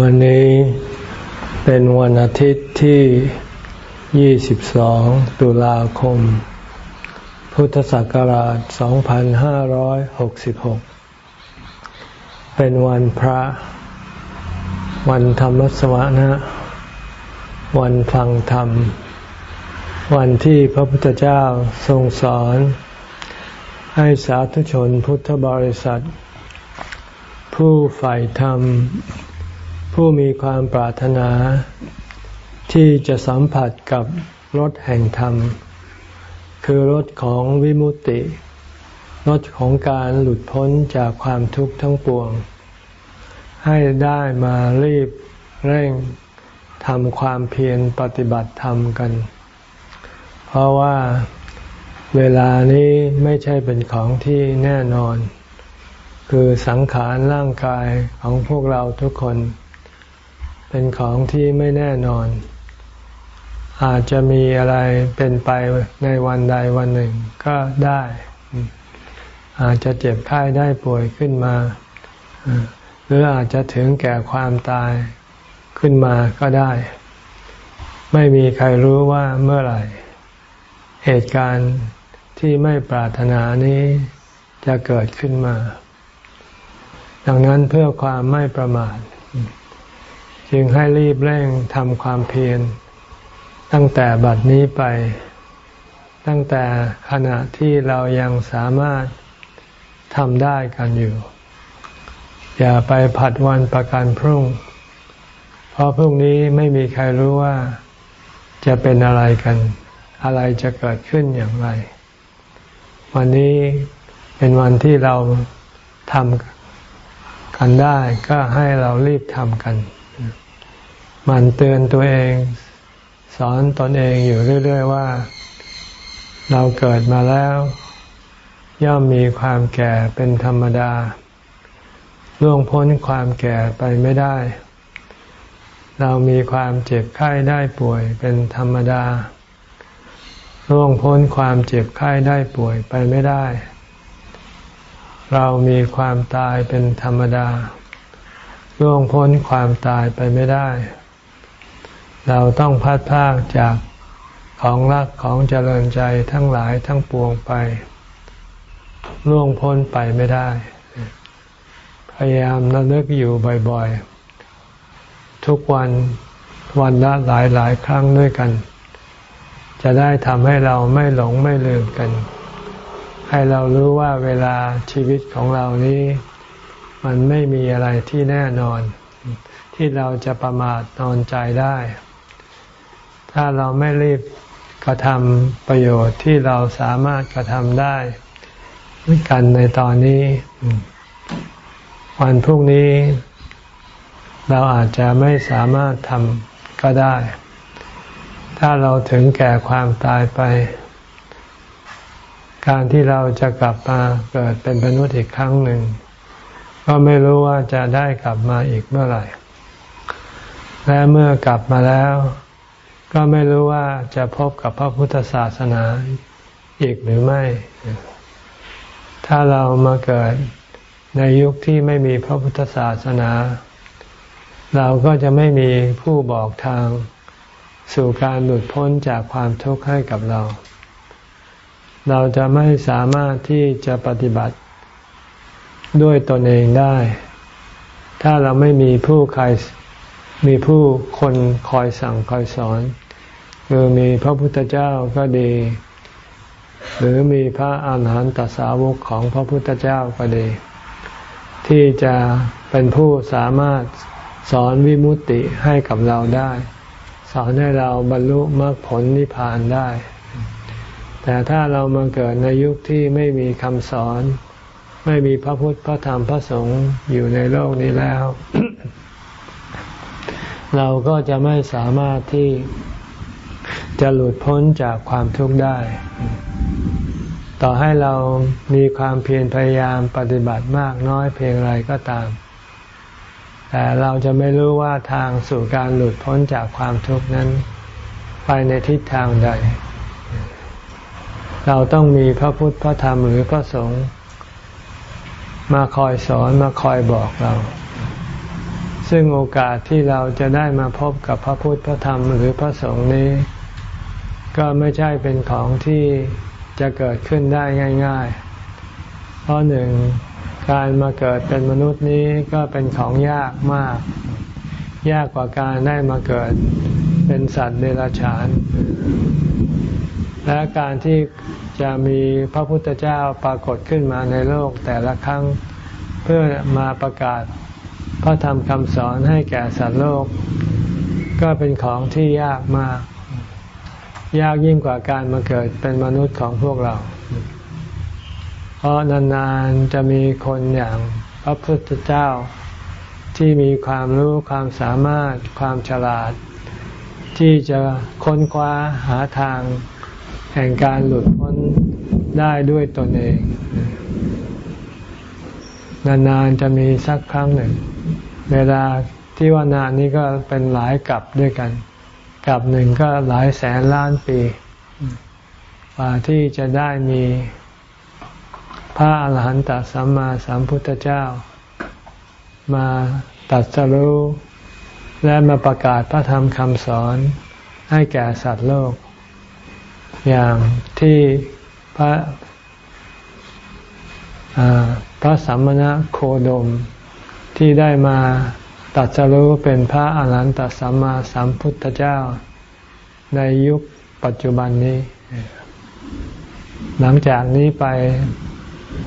วันนี้เป็นวันอาทิตย์ที่ 22 ตุลาคม พุทธศักราช 2566 เป็นวันพระ วันธรรมสวนะ วันฟังธรรม วันที่พระพุทธเจ้าทรงสอน ให้สาธุชนพุทธบริษัท ผู้ใฝ่ธรรม ผู้มีความปรารถนา ที่จะสัมผัสกับรถแห่งธรรม คือรถของวิมุตติรถของการหลุดพ้นจากความทุกข์ทั้งปวง ให้ได้มารีบเร่งทำความเพียรปฏิบัติธรรมกัน เพราะว่าเวลานี้ไม่ใช่เป็นของที่แน่นอน คือสังขารร่างกายของพวกเราทุกคน เป็นของที่ไม่แน่นอน อาจจะมีอะไรเป็นไปในวันใดวันหนึ่งก็ได้ อาจจะเจ็บไข้ได้ป่วยขึ้นมา หรืออาจจะถึงแก่ความตายขึ้นมาก็ได้ ไม่มีใครรู้ว่าเมื่อไหร่ เหตุการณ์ที่ไม่ปรารถนานี้จะเกิดขึ้นมา ดังนั้นเพื่อความไม่ประมาท จึงให้รีบเร่งทำความเพียร ตั้งแต่บัดนี้ไป ตั้งแต่ขณะที่เรายังสามารถทำได้กันอยู่ อย่าไปผัดวันประกันพรุ่ง เพราะพรุ่งนี้ไม่มีใครรู้ว่าจะเป็นอะไรกัน อะไรจะเกิดขึ้นอย่างไร วันนี้เป็นวันที่เราทำกันได้ก็ให้เรารีบทำกัน มันเตือนตัวเอง สอนตนเองอยู่เรื่อย ๆ ว่า เราเกิดมาแล้ว ย่อมมีความแก่เป็นธรรมดาล่วงพ้นความแก่ไปไม่ได้ เรามีความเจ็บไข้ได้ป่วยเป็นธรรมดาล่วงพ้นความเจ็บไข้ได้ป่วยไปไม่ได้ เรามีความตายเป็นธรรมดาล่วงพ้นความตายไปไม่ได้ เราต้องพัดพากจากของรักของเจริญใจทั้งหลายทั้งปวงไปล่วงพ้นไปไม่ได้ พยายามระลึกอยู่บ่อยๆ ทุกวันวันละหลายหลายครั้งด้วยกัน จะได้ทำให้เราไม่หลงไม่ลืมกัน ให้เรารู้ว่าเวลาชีวิตของเรานี้ มันไม่มีอะไรที่แน่นอน ที่เราจะประมาทนอนใจได้ ถ้าเราไม่รีบกระทำประโยชน์ที่เราสามารถกระทำได้กันในตอนนี้ วันพรุ่งนี้ เราอาจจะไม่สามารถทำก็ได้ ถ้าเราถึงแก่ความตายไป การที่เราจะกลับมาเกิดเป็นมนุษย์อีกครั้งหนึ่ง ก็ไม่รู้ว่าจะได้กลับมาอีกเมื่อไหร่ และเมื่อกลับมาแล้ว ก็ไม่รู้ว่าจะพบกับพระพุทธศาสนาอีกหรือไม่ ถ้าเรามาเกิดในยุคที่ไม่มีพระพุทธศาสนา เราก็จะไม่มีผู้บอกทางสู่การหลุดพ้นจากความทุกข์ให้กับเรา เราจะไม่สามารถที่จะปฏิบัติด้วยตนเองได้ ถ้าเราไม่มีผู้ใคร มีผู้คนคอยสั่งคอยสอนคือมีพระพุทธเจ้าก็ดี หรือมีพระอาหารหันตสาวกของพระพุทธเจ้าก็ดี ที่จะเป็นผู้สามารถสอนวิมุตติให้กับเราได้ สอนให้เราบรรลุมรรคผลนิพพานได้ แต่ถ้าเรามาเกิดในยุคที่ไม่มีคำสอน ไม่มีพระพุทธพระธรรมพระสงฆ์อยู่ในโลกนี้แล้ว เราก็จะไม่สามารถที่จะหลุดพ้นจากความทุกข์ได้ ต่อให้เรามีความเพียรพยายามปฏิบัติมากน้อยเพียงไรก็ตาม แต่เราจะไม่รู้ว่าทางสู่การหลุดพ้นจากความทุกข์นั้น ไปในทิศทางใด เราต้องมีพระพุทธพระธรรมหรือพระสงฆ์มาคอยสอนมาคอยบอกเรา ซึ่งโอกาสที่เราจะได้มาพบกับพระพุทธพระธรรมหรือพระสงฆ์นี้ ก็ไม่ใช่เป็นของที่จะเกิดขึ้นได้ง่าย ๆ เพราะหนึ่งการมาเกิดเป็นมนุษย์นี้ก็เป็นของยากมาก ยากกว่าการได้มาเกิดเป็นสัตว์เดรัจฉาน และการที่จะมีพระพุทธเจ้าปรากฏขึ้นมาในโลกแต่ละครั้ง เพื่อมาประกาศ พระธรรมคำสอนให้แก่สัตว์โลก ก็เป็นของที่ยากมาก ยากยิ่งกว่าการมาเกิดเป็นมนุษย์ของพวกเรา เพราะนานๆจะมีคนอย่างพระพุทธเจ้าที่มีความรู้ความสามารถความฉลาด ที่จะค้นคว้าหาทางแห่งการหลุดพ้นได้ด้วยตนเอง นานๆจะมีสักครั้งหนึ่ง เวลาที่ว่านานนี้ก็เป็นหลายกลับด้วยกันกลับหนึ่งก็หลายแสนล้านปีกว่าที่จะได้มีพระอาหารหันตสัมมาสัมพุทธเจ้า มาตัดสรู้และมาประกาศพระธรรมคำสอนให้แก่สัตว์โลก อย่างที่พระ พระสัมมณโคดมที่ได้มาตัดสรู้เป็นพระอรหันตสัมมาสัมพุทธเจ้า ในยุคปัจจุบันนี้ หลังจากนี้ไป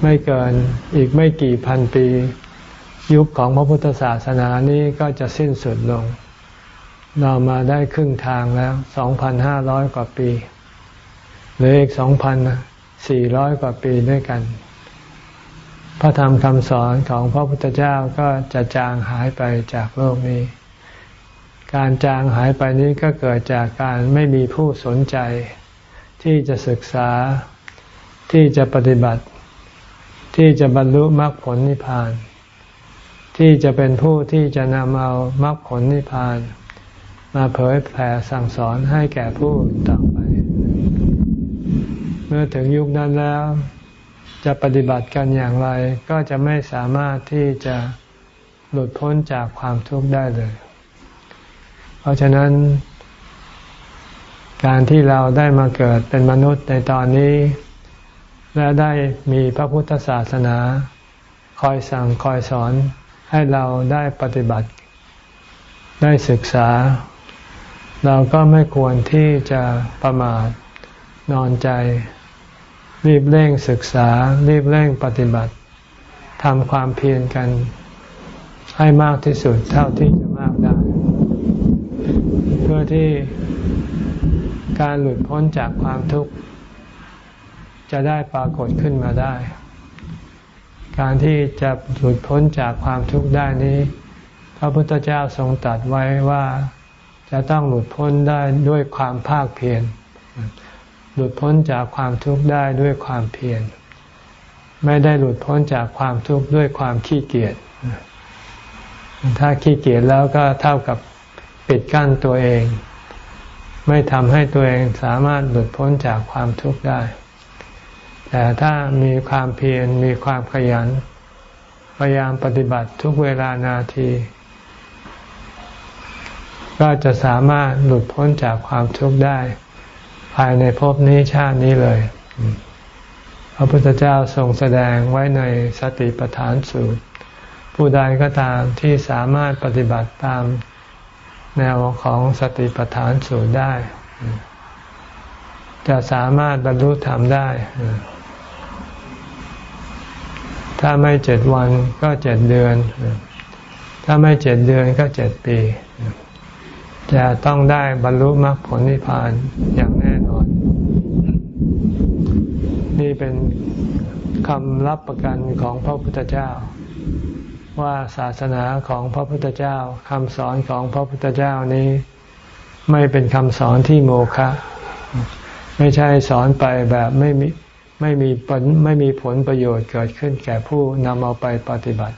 ไม่เกินอีกไม่กี่พันปี ยุคของพระพุทธศาสนานี้ก็จะสิ้นสุดลง เรามาได้ครึ่งทางแล้ว 2,500 กว่าปี หรืออีกสองพันสี่ร้อยกว่าปีด้วยกัน ระธรรมคำสอนของพระพุทธเจ้าก็จะจางหายไปจากโลกนี้ การจางหายไปนี้ก็เกิดจากการไม่มีผู้สนใจ ที่จะศึกษาที่จะปฏิบัติ ที่จะบรรลุมรรคผลนิพพาน ที่จะเป็นผู้ที่จะนำเอามรรคผลนิพพาน มาเผยแผ่สั่งสอนให้แก่ผู้ต่อไป เมื่อถึงยุคนั้นแล้ว จะปฏิบัติกันอย่างไร ก็จะไม่สามารถที่จะหลุดพ้นจากความทุกข์ได้เลย เพราะฉะนั้น การที่เราได้มาเกิดเป็นมนุษย์ในตอนนี้ และได้มีพระพุทธศาสนา คอยสั่งคอยสอนให้เราได้ปฏิบัติ ได้ศึกษา เราก็ไม่ควรที่จะประมาทนอนใจ รีบเร่งศึกษา รีบเร่งปฏิบัติทำความเพียรกันให้มากที่สุดเท่าที่จะมากได้ เพื่อที่การหลุดพ้นจากความทุกข์ จะได้ปรากฏขึ้นมาได้ การที่จะหลุดพ้นจากความทุกข์ได้นี้ พระพุทธเจ้าทรงตรัสไว้ว่าจะต้องหลุดพ้นได้ด้วยความภาคเพียร หลุดพ้นจากความทุกข์ได้ด้วยความเพียร ไม่ได้หลุดพ้นจากความทุกข์ด้วยความขี้เกียจ ถ้าขี้เกียจแล้วก็เท่ากับปิดกั้นตัวเอง ไม่ทำให้ตัวเองสามารถหลุดพ้นจากความทุกข์ได้ แต่ถ้ามีความเพียรมีความขยัน พยายามปฏิบัติทุกเวลานาที ก็จะสามารถหลุดพ้นจากความทุกข์ได้ ภายในภพนี้ชาตินี้เลย พระพุทธเจ้าทรงแสดงไว้ในสติปัฏฐานสูตร ผู้ใดก็ตามที่สามารถปฏิบัติตามแนวของสติปัฏฐานสูตรได้ จะสามารถบรรลุธรรมได้ ถ้าไม่เจ็ดวันก็เจ็ดเดือน ถ้าไม่เจ็ดเดือนก็เจ็ดปี จะต้องได้บรรลุมรรคผลนิพพานอย่างแน่นอน นี่เป็นคำรับประกันของพระพุทธเจ้า ว่าศาสนาของพระพุทธเจ้าคำสอนของพระพุทธเจ้านี้ ไม่เป็นคำสอนที่โมฆะไม่ใช่สอนไปแบบไม่มีไม่มีผลไม่มีผลประโยชน์เกิดขึ้นแก่ผู้นำเอาไปปฏิบัติ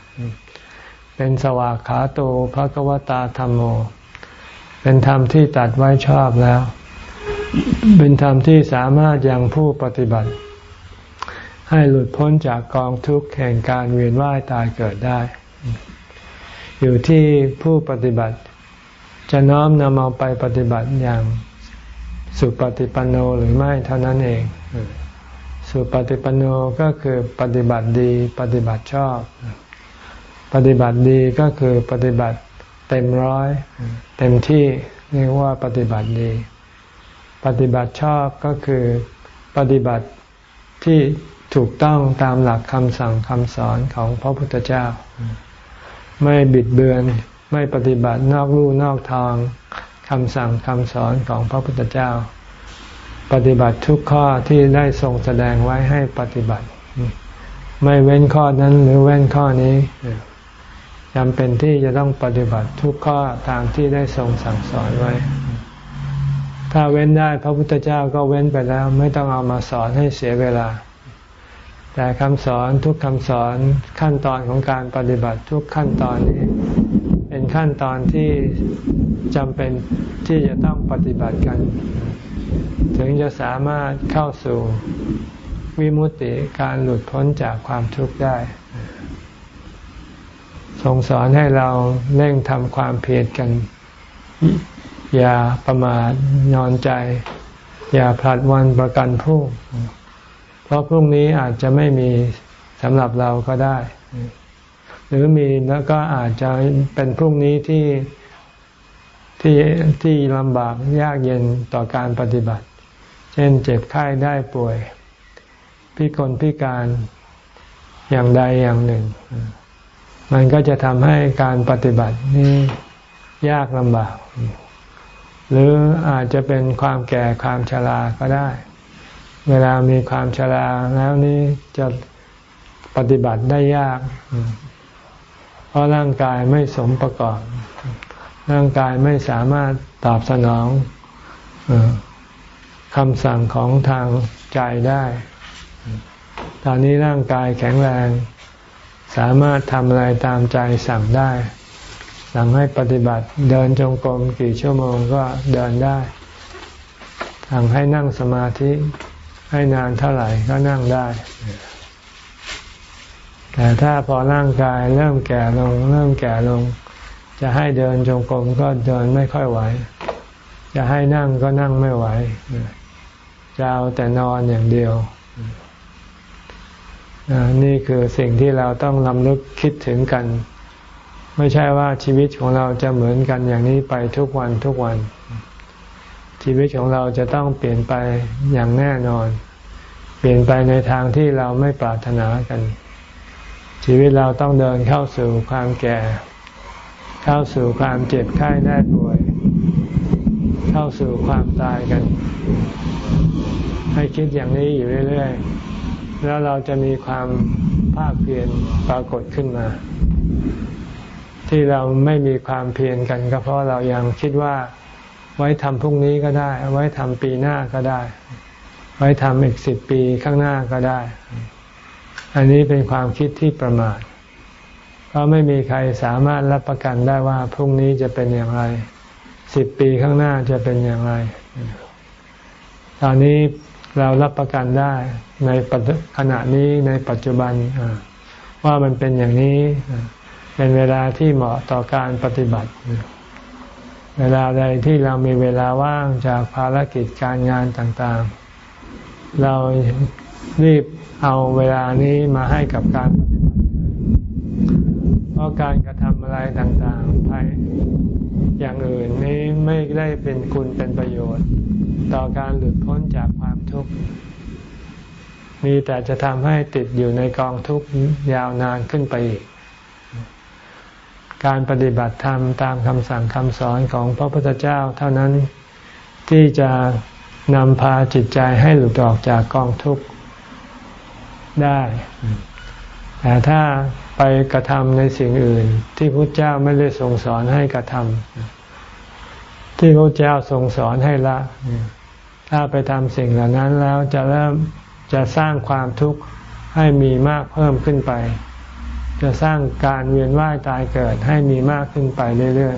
เป็นสวากขาโตภะกวตาธรรมโม เป็นธรรมที่ตัดไว้ชอบแล้ว เป็นธรรมที่สามารถยังผู้ปฏิบัติ ให้หลุดพ้นจากกองทุกข์แห่งการเวียนว่ายตายเกิดได้ อยู่ที่ผู้ปฏิบัติ จะน้อมนำเอาไปปฏิบัติอย่างสุปฏิปันโนหรือไม่เท่านั้นเอง สุปฏิปันโนก็คือปฏิบัติดี ปฏิบัติชอบ ปฏิบัติดีก็คือปฏิบัติ เต็มร้อย เต็มที่เรียกว่าปฏิบัติดี ปฏิบัติชอบก็คือปฏิบัติที่ถูกต้องตามหลักคำสั่งคำสอนของพระพุทธเจ้า ไม่บิดเบือนไม่ปฏิบัตินอกลู่นอกทางคำสั่งคำสอนของพระพุทธเจ้า ปฏิบัติทุกข้อที่ได้ทรงแสดงไว้ให้ปฏิบัติ ไม่เว้นข้อนั้นหรือเว้นข้อนี้ จำเป็นที่จะต้องปฏิบัติทุกข้อตามที่ได้ทรงสั่งสอนไว้ ถ้าเว้นได้พระพุทธเจ้าก็เว้นไปแล้วไม่ต้องเอามาสอนให้เสียเวลา แต่คำสอนทุกคำสอนขั้นตอนของการปฏิบัติทุกขั้นตอนนี้ เป็นขั้นตอนที่จำเป็นที่จะต้องปฏิบัติกัน ถึงจะสามารถเข้าสู่วิมุตติการหลุดพ้นจากความทุกข์ได้ ทรงสอนให้เราเร่งทำความเพียรกัน อย่าประมาทนอนใจ อย่าผลัดวันประกันพรุ่ง เพราะพรุ่งนี้อาจจะไม่มีสำหรับเราก็ได้ หรือมีแล้วก็อาจจะเป็นพรุ่งนี้ที่ที่ที่ลำบากยากเย็นต่อการปฏิบัติ เช่นเจ็บไข้ได้ป่วย พิกลพิการอย่างใดอย่างหนึ่ง มันก็จะทำให้การปฏิบัตินี้ยากลำบาก หรืออาจจะเป็นความแก่ความชราก็ได้ เวลามีความชราแล้วนี้จะปฏิบัติได้ยาก เพราะร่างกายไม่สมประกอบ ร่างกายไม่สามารถตอบสนองคำสั่งของทางใจได้ ตอนนี้ร่างกายแข็งแรง สามารถทำอะไรตามใจสั่งได้ สั่งให้ปฏิบัติเดินจงกรมกี่ชั่วโมงก็เดินได้ สั่งให้นั่งสมาธิให้นานเท่าไหร่ก็นั่งได้ แต่ถ้าพอร่างกายเริ่มแก่ลง เริ่มแก่ลง จะให้เดินจงกรมก็เดินไม่ค่อยไหว จะให้นั่งก็นั่งไม่ไหว จะเอาแต่นอนอย่างเดียว นี่คือสิ่งที่เราต้องลำลึกคิดถึงกัน ไม่ใช่ว่าชีวิตของเราจะเหมือนกันอย่างนี้ไปทุกวันทุกวัน ชีวิตของเราจะต้องเปลี่ยนไปอย่างแน่นอน เปลี่ยนไปในทางที่เราไม่ปรารถนากัน ชีวิตเราต้องเดินเข้าสู่ความแก่ เข้าสู่ความเจ็บไข้ได้ป่วย เข้าสู่ความตายกัน ให้คิดอย่างนี้อยู่เรื่อยๆ แล้วเราจะมีความภาคเพียรปรากฏขึ้นมา ที่เราไม่มีความเพียรกัน ก็เพราะเรายังคิดว่าไว้ทำพรุ่งนี้ก็ได้ ไว้ทำปีหน้าก็ได้ ไว้ทำอีกสิบปีข้างหน้าก็ได้ อันนี้เป็นความคิดที่ประมาทเพราะไม่มีใครสามารถรับประกันได้ว่าพรุ่งนี้จะเป็นอย่างไรสิบปีข้างหน้าจะเป็นอย่างไร ตอนนี้ เรารับประกันได้ในขณะนี้ในปัจจุบันว่ามันเป็นอย่างนี้เป็นเวลาที่เหมาะต่อการปฏิบัติ เวลาใดที่เรามีเวลาว่างจากภารกิจการงานต่างๆ เรารีบเอาเวลานี้มาให้กับการปฏิบัติเพราะการกระทำอะไรต่างๆภาย อย่างอื่นนี้ไม่ได้เป็นคุณเป็นประโยชน์ ต่อการหลุดพ้นจากความทุกข์ มีแต่จะทำให้ติดอยู่ในกองทุกข์ยาวนานขึ้นไปอีก การปฏิบัติธรรมตามคำสั่งคำสอนของพระพุทธเจ้าเท่านั้นที่จะนำพาจิตใจให้หลุดออกจากกองทุกข์ได้ แต่ถ้า ไปกระทำในสิ่งอื่น ที่พระเจ้าไม่ได้ทรงสอนให้กระทำที่พระเจ้าทรงสอนให้ละ ถ้าไปทำสิ่งเหล่านั้นแล้วจะเริ่มจะสร้างความทุกข์ให้มีมากเพิ่มขึ้นไป จะสร้างการเวียนว่ายตายเกิดให้มีมากขึ้นไปเรื่อย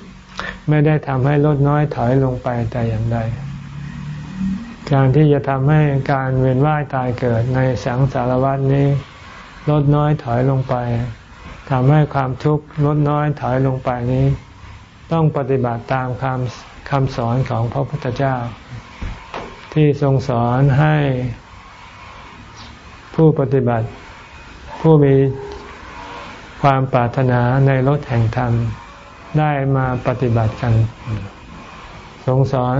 ๆ ไม่ได้ทำให้ลดน้อยถอยลงไปแต่อย่างใดการที่จะทำให้การเวียนว่ายตายเกิดในสังสารวัฏนี้ ลดน้อยถอยลงไปทำให้ความทุกข์ลดน้อยถอยลงไปนี้ ต้องปฏิบัติตามคำคำสอนของพระพุทธเจ้า ที่ทรงสอนให้ผู้ปฏิบัติ ผู้มีความปรารถนาในรถแห่งธรรม ได้มาปฏิบัติกันทรงสอน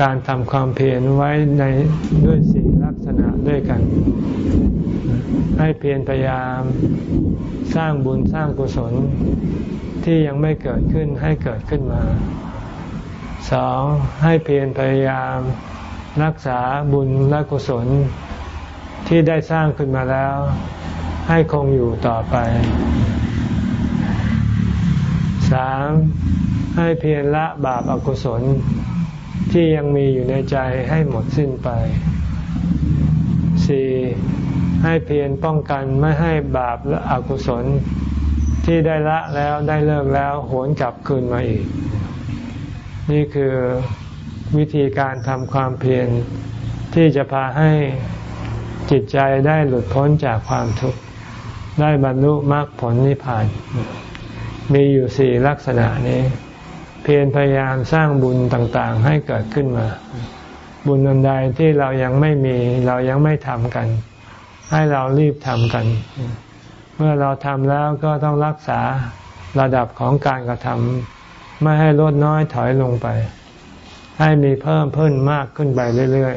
การทำความเพียรไว้ในด้วยสี่ลักษณะด้วยกัน ให้เพียรพยายามสร้างบุญสร้างกุศลที่ยังไม่เกิดขึ้นให้เกิดขึ้นมาสองให้เพียรพยายามรักษาบุญและกุศลที่ได้สร้างขึ้นมาแล้ว ให้คงอยู่ต่อไปสามให้เพียรละบาปอากุศลที่ยังมีอยู่ในใจให้หมดสิ้นไปสี่ ให้เพียรป้องกันไม่ให้บาปและอกุศลที่ได้ละแล้วได้เลิกแล้วหวนกลับคืนมาอีก นี่คือวิธีการทำความเพียรที่จะพาให้จิตใจได้หลุดพ้นจากความทุกข์ได้บรรลุมรรคผลนิพพาน มีอยู่สี่ลักษณะนี้ เพียรพยายามสร้างบุญต่างๆ ให้เกิดขึ้นมา บุญอันใดที่เรายังไม่มีเรายังไม่ทำกัน ให้เรารีบทำกัน เมื่อเราทำแล้วก็ต้องรักษาระดับของการกระทำไม่ให้ลดน้อยถอยลงไป ให้มีเพิ่มเพิ่มมากขึ้นไปเรื่อย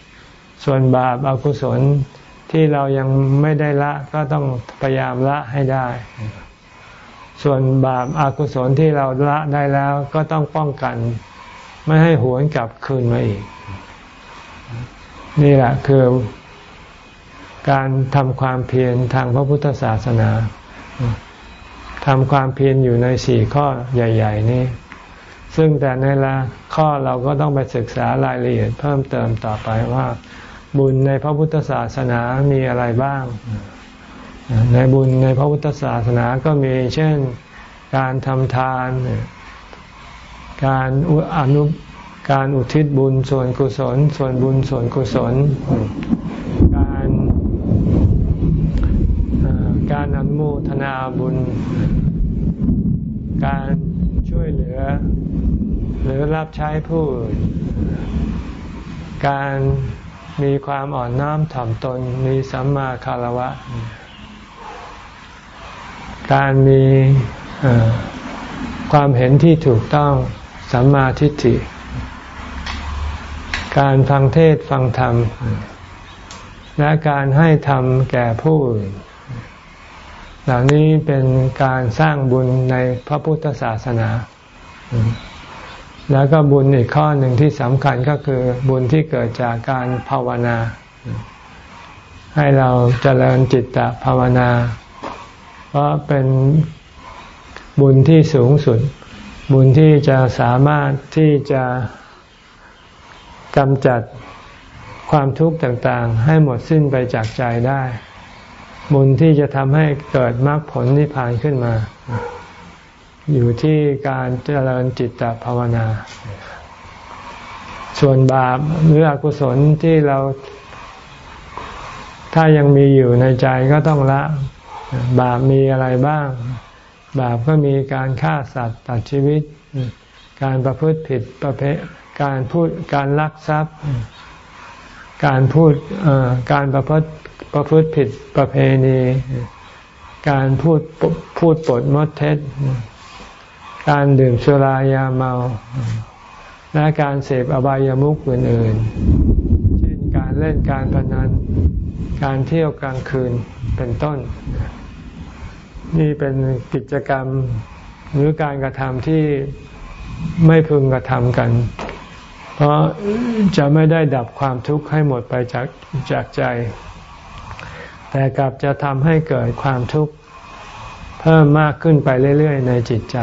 ๆ ส่วนบาปอากุศลที่เรายังไม่ได้ละก็ต้องพยายามละให้ได้ ส่วนบาปอากุศลที่เราละได้แล้วก็ต้องป้องกัน ไม่ให้หวนกลับคืนมาอีก นี่แหละคือ การทำความเพียรทางพระพุทธศาสนาทำความเพียรอยู่ในสี่ข้อใหญ่ ๆ นี้ ซึ่งแต่ในละข้อเราก็ต้องไปศึกษารายละเอียดเพิ่มเติมต่อไปว่า บุญในพระพุทธศาสนามีอะไรบ้าง ในบุญในพระพุทธศาสนาก็มีเช่นการทำทาน การอนุการอุทิศบุญส่วนกุศล ส่วนบุญส่วนกุศล การการอนุ โมทนาบุญ การช่วยเหลือ หรือรับใช้ผู้อื่นการมีความอ่อนน้อมถ่อมตนมีสัมมาคารวะ การมีความเห็นที่ถูกต้องสัมมาทิฏฐิ การฟังเทศฟังธรรม และการให้ธรรมแก่ผู้อื่น เหล่านี้เป็นการสร้างบุญในพระพุทธศาสนา แล้วก็บุญอีกข้อหนึ่งที่สำคัญก็คือบุญที่เกิดจากการภาวนา ให้เราเจริญจิตตภาวนา เพราะเป็นบุญที่สูงสุด บุญที่จะสามารถที่จะกำจัดความทุกข์ต่างๆ ให้หมดสิ้นไปจากใจได้ บุญที่จะทำให้เกิดมรรคผลนิพพานขึ้นมา อยู่ที่การเจริญจิตตภาวนา ส่วนบาปหรืออกุศลที่เรา ถ้ายังมีอยู่ในใจก็ต้องละ บาปมีอะไรบ้าง บาปก็มีการฆ่าสัตว์ตัดชีวิต การประพฤติผิดประเพการพูดการลักทรัพย์ การพูดการประพฤติ ประพฤติผิดประเพณี การพูดพูดปดมดเท็จ การดื่มสุรายาเมา และการเสพอบายามุขอื่นๆ เช่นการเล่นการพนัน การเที่ยวกลางคืนเป็นต้น นี่เป็นกิจกรรมหรือการกระทำที่ไม่พึงกระทำกัน เพราะจะไม่ได้ดับความทุกข์ให้หมดไปจากจากใจ แต่กลับจะทำให้เกิดความทุกข์เพิ่มมากขึ้นไปเรื่อยๆ ในจิตใจ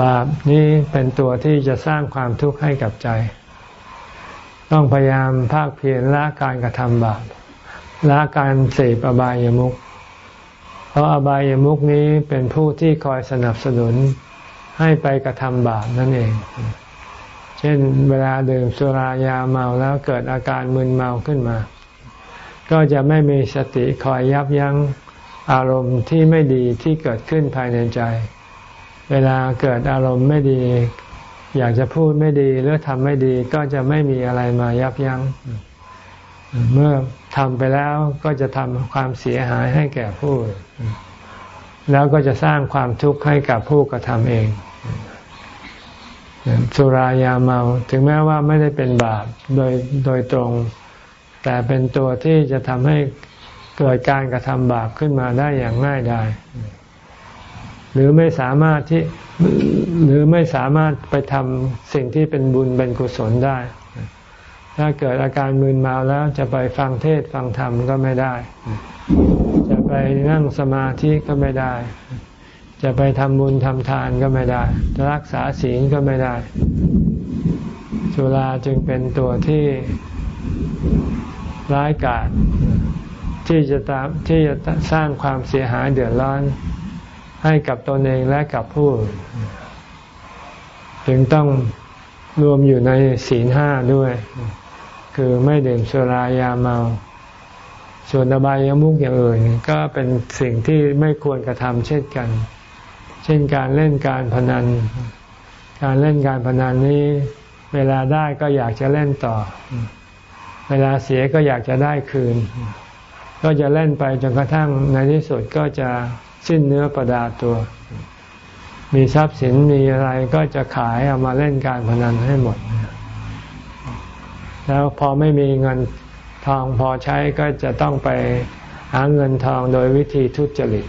บาปนี้เป็นตัวที่จะสร้างความทุกข์ให้กับใจ ต้องพยายามภาคเพียรละการกระทำบาปละการเสพอบายามุขเพราะอบายามุขนี้เป็นผู้ที่คอยสนับสนุนให้ไปกระทำบาปนั่นเอง เช่นเวลาดื่มสุรายาเมาแล้วเกิดอาการมึนเมาขึ้นมา ก็จะไม่มีสติคอยยับยั้งอารมณ์ที่ไม่ดีที่เกิดขึ้นภายในใจ เวลาเกิดอารมณ์ไม่ดี อยากจะพูดไม่ดีหรือทำไม่ดีก็จะไม่มีอะไรมายับยัง้ง เมื่อทำไปแล้วก็จะทำความเสียหายให้แก่ผู้ แล้วก็จะสร้างความทุกข์ให้กับผู้กระทำเอง สุรายาเมา ถึงแม้ว่าไม่ได้เป็นบาปโดยโดยตรง แต่เป็นตัวที่จะทำให้เกิดการกระทำบาปขึ้นมาได้อย่างง่ายดายหรือไม่สามารถที่หรือไม่สามารถไปทำสิ่งที่เป็นบุญเป็นกุศลได้ ถ้าเกิดอาการมึนเมาแล้วจะไปฟังเทศฟังธรรมก็ไม่ได้ จะไปนั่งสมาธิก็ไม่ได้ จะไปทำบุญทำทานก็ไม่ได้ จะรักษาศีลก็ไม่ได้สุราจึงเป็นตัวที่ ร้ายกาจที่จะตามที่จะสร้างความเสียหายเดือดร้อน ให้กับตนเองและกับผู้ จึงต้องรวมอยู่ในศีลห้าด้วย คือไม่ดื่มสุรายาเมา ส่วนอบายามุกอย่างอื่น ก็เป็นสิ่งที่ไม่ควรกระทำเช่นกัน เช่นการเล่นการพนัน การเล่นการพนันนี้ เวลาได้ก็อยากจะเล่นต่อ เวลาเสียก็อยากจะได้คืน ก็จะเล่นไปจนกระทั่งในที่สุดก็จะสิ้นเนื้อประดาตัว มีทรัพย์สินมีอะไรก็จะขายเอามาเล่นการพนันให้หมด แล้วพอไม่มีเงินทองพอใช้ก็จะต้องไปหาเงินทองโดยวิธีทุจริต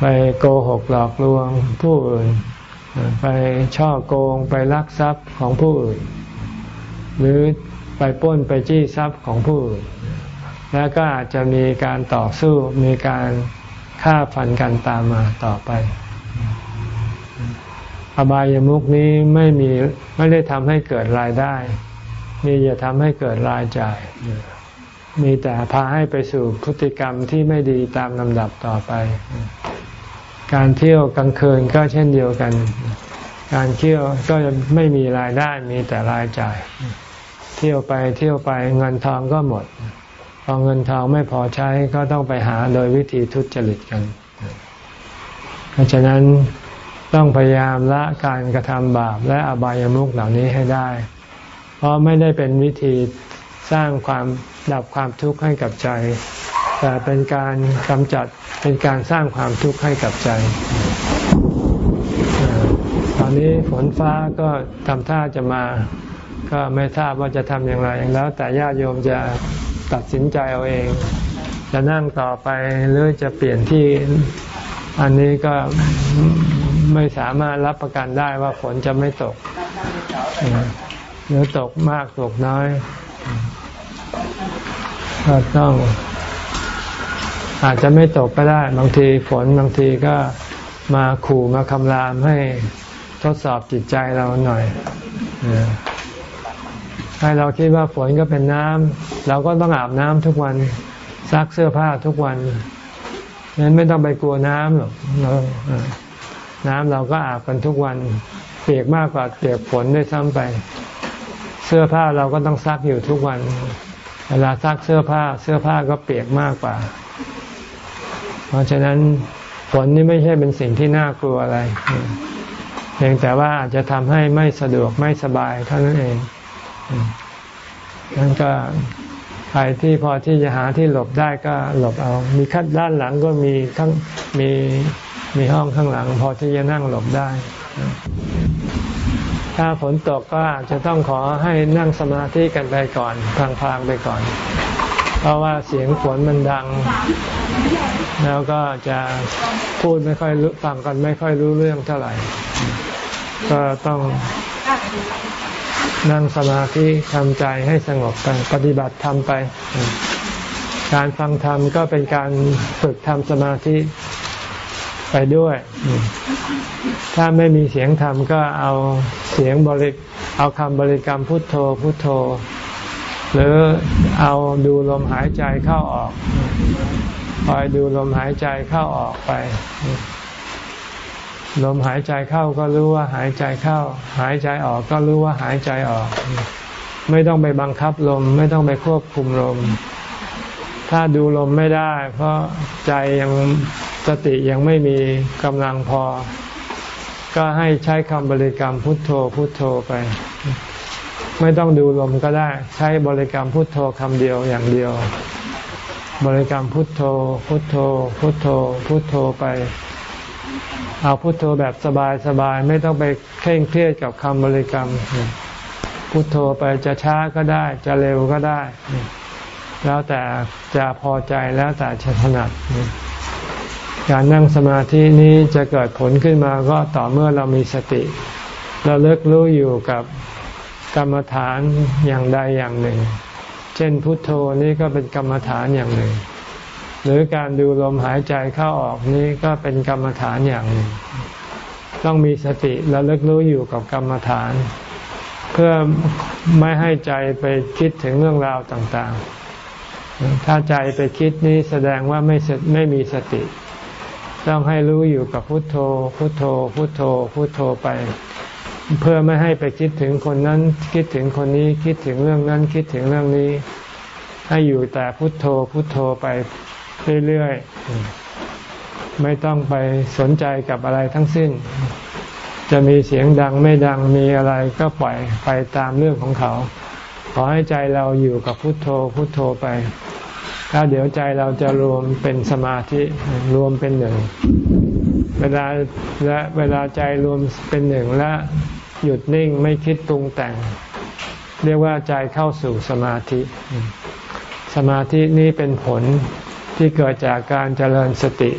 ไปโกหกหลอกลวงผู้อื่น ไปช่อโกงไปลักทรัพย์ของผู้อื่น หรือ ไปป้นไปจี้ทรัพย์ของผู้อื่นแล้วก็อาจจะมีการต่อสู้มีการฆ่าฟันกันตามมาต่อไป อบายามุกนี้ไม่มีไม่ได้ทำให้เกิดรายได้ มีจะทำให้เกิดรายจ่าย มีแต่พาให้ไปสู่พฤติกรรมที่ไม่ดีตามลำดับต่อไป การเที่ยวกลางคืนก็เช่นเดียวกัน การเที่ยวก็ไม่มีรายได้มีแต่รายจ่าย เที่ยวไปเที่ยวไปเงินทองก็หมด พอเงินทองไม่พอใช้ก็ต้องไปหาโดยวิธีทุจริตกัน เพราะฉะนั้นต้องพยายามละการกระทำบาปและอบายามุขเหล่านี้ให้ได้ เพราะไม่ได้เป็นวิธีสร้างความดับความทุกข์ให้กับใจ แต่เป็นการกำจัดเป็นการสร้างความทุกข์ให้กับใจตอนนี้ฝนฟ้าก็ทำท่าจะมา ก็ไม่ทราบว่าจะทำอย่างไรแล้ว แต่ญาติโยมจะตัดสินใจเอาเอง จะนั่งต่อไปหรือจะเปลี่ยนที่อันนี้ก็ไม่สามารถรับประกันได้ว่าฝนจะไม่ตกหรือตกมากตกน้อยก็ต้อง อาจจะไม่ตกก็ได้ บางทีฝนบางทีก็มาขู่มาคำรามให้ทดสอบจิตใจเราหน่อย ให้เราคิดว่าฝนก็เป็นน้ำเราก็ต้องอาบน้ำทุกวันซักเสื้อผ้าทุกวันนั้นไม่ต้องไปกลัวน้ำหรอกน้ำเราก็อาบกันทุกวัน เปียกมากกว่าเปียกฝนด้วยซ้ำไป เสื้อผ้าเราก็ต้องซักอยู่ทุกวัน เวลาซักเสื้อผ้า เสื้อผ้าก็เปียกมากกว่า เพราะฉะนั้นฝนนี่ไม่ใช่เป็นสิ่งที่น่ากลัวอะไรเพียงแต่ว่าอาจจะทำให้ไม่สะดวกไม่สบายเท่านั้นเอง นั่นก็ใครที่พอที่จะหาที่หลบได้ก็หลบเอา มีคัดด้านหลังก็มีข้างมีมีห้องข้างหลัง พอที่จะนั่งหลบได้ ถ้าฝนตกก็อาจจะต้องขอให้นั่งสมาธิกันไปก่อนพลางๆไปก่อน เพราะว่าเสียงฝนมันดัง แล้วก็จะพูดไม่ค่อยฟังกันไม่ค่อยรู้เรื่องเท่าไหร่ ก็ต้อง นั่งสมาธิทำใจให้สงบกันปฏิบัติทำไป การฟังธรรมก็เป็นการฝึกทำสมาธิไปด้วย ถ้าไม่มีเสียงธรรมก็เอาเสียงบริเอาคำบริกรรมพุทโธพุทโธ หรือเอาดูลมหายใจเข้าออกคอยดูลมหายใจเข้าออกไป ลมหายใจเข้าก็รู้ว่าหายใจเข้า หายใจออกก็รู้ว่าหายใจออก ไม่ต้องไปบังคับลม ไม่ต้องไปควบคุมลม ถ้าดูลมไม่ได้ เพราะใจยังสติยังไม่มีกำลังพอ ก็ให้ใช้คำบริกรรมพุทโธพุทโธไป ไม่ต้องดูลมก็ได้ ใช้บริกรรมพุทโธคำเดียวอย่างเดียว บริกรรมพุทโธ พุทโธ พุทโธ พุทโธไป เอาพุทโธแบบสบายๆไม่ต้องไปเคร่งเครียดกับคำบริกรรม พุทโธไปจะช้าก็ได้ จะเร็วก็ได้ แล้วแต่จะพอใจแล้วแต่จะถนัดการนั่งสมาธินี้จะเกิดผลขึ้นมาก็ต่อเมื่อเรามีสติ เราเลิกรู้อยู่กับกรรมฐานอย่างใดอย่างหนึ่ง เช่นพุทโธนี่ก็เป็นกรรมฐานอย่างหนึ่ง หรือการดูลมหายใจเข้าออกนี่ก็เป็นกรรมฐานอย่างหนึ่งต้องมีสติแล้วเลิกรู้อยู่กับกรรมฐาน เพื่อไม่ให้ใจไปคิดถึงเรื่องราวต่างๆ ถ้าใจไปคิดนี้แสดงว่าไม่ไม่มีสติ ต้องให้รู้อยู่กับพุทโธ พุทโธ พุทโธ พุทโธไป เพื่อไม่ให้ไปคิดถึงคนนั้น คิดถึงคนนี้คิดถึงเรื่องนั้น คิดถึงเรื่องนี้ ให้อยู่แต่พุทโธพุทโธไป เรื่อยๆ ไม่ต้องไปสนใจกับอะไรทั้งสิ้น จะมีเสียงดังไม่ดังมีอะไรก็ปล่อยไปตามเรื่องของเขา ขอให้ใจเราอยู่กับพุทโธพุทโธไปแล้วเดี๋ยวใจเราจะรวมเป็นสมาธิรวมเป็นหนึ่ง เวลาและเวลาใจรวมเป็นหนึ่งและหยุดนิ่งไม่คิดปรุงแต่ง เรียกว่าใจเข้าสู่สมาธิ สมาธินี้เป็นผล ที่เกิดจากการเจริญสติ